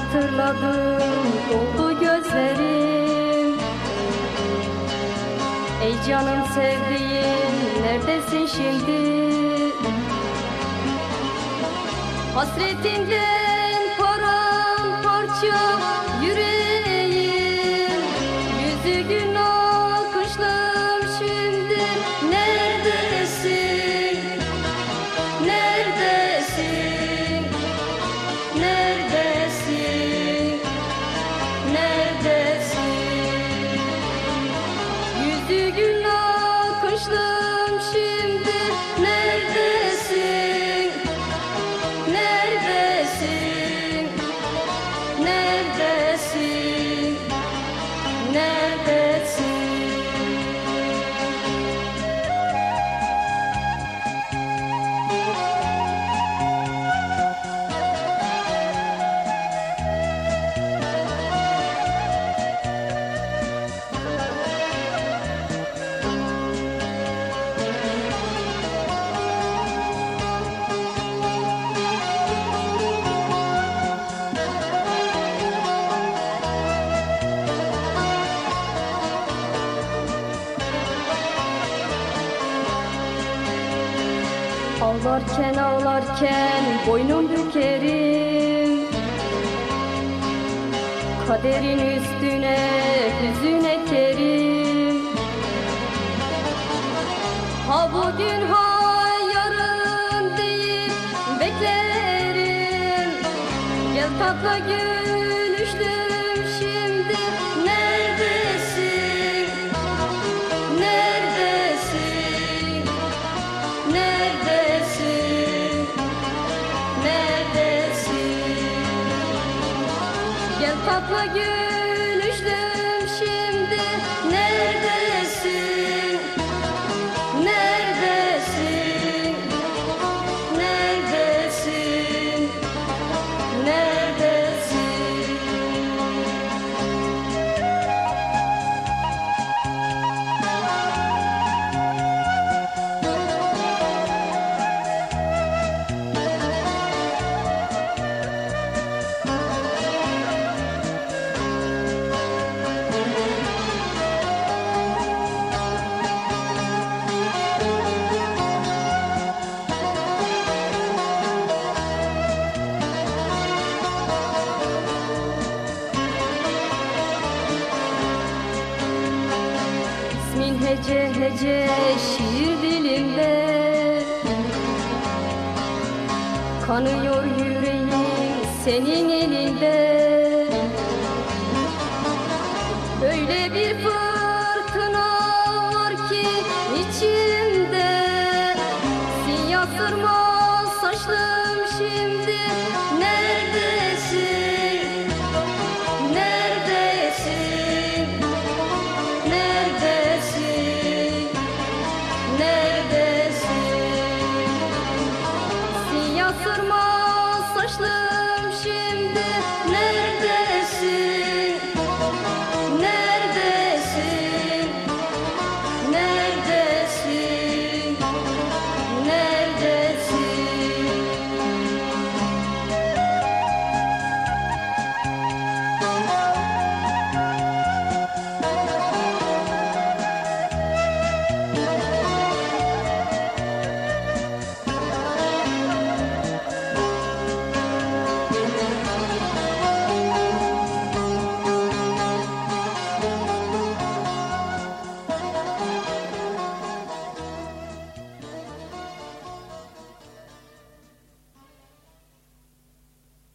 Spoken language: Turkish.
hatırladım. Doldu gözlerim. Ey canım sevdiğim neredesin şimdi? Hasretinden Neredesin? Neredesin? Ağlarken ağlarken boynum bükerim. Kaderin üstüne hüzün ekerim. Ha bugün ha yarın deyip beklerim. Gel tatlı gülüştüm Gel tatlı hece hece şiir dilimde. Kanıyor yüreğim senin elinde. Böyle bir fırsat 什么？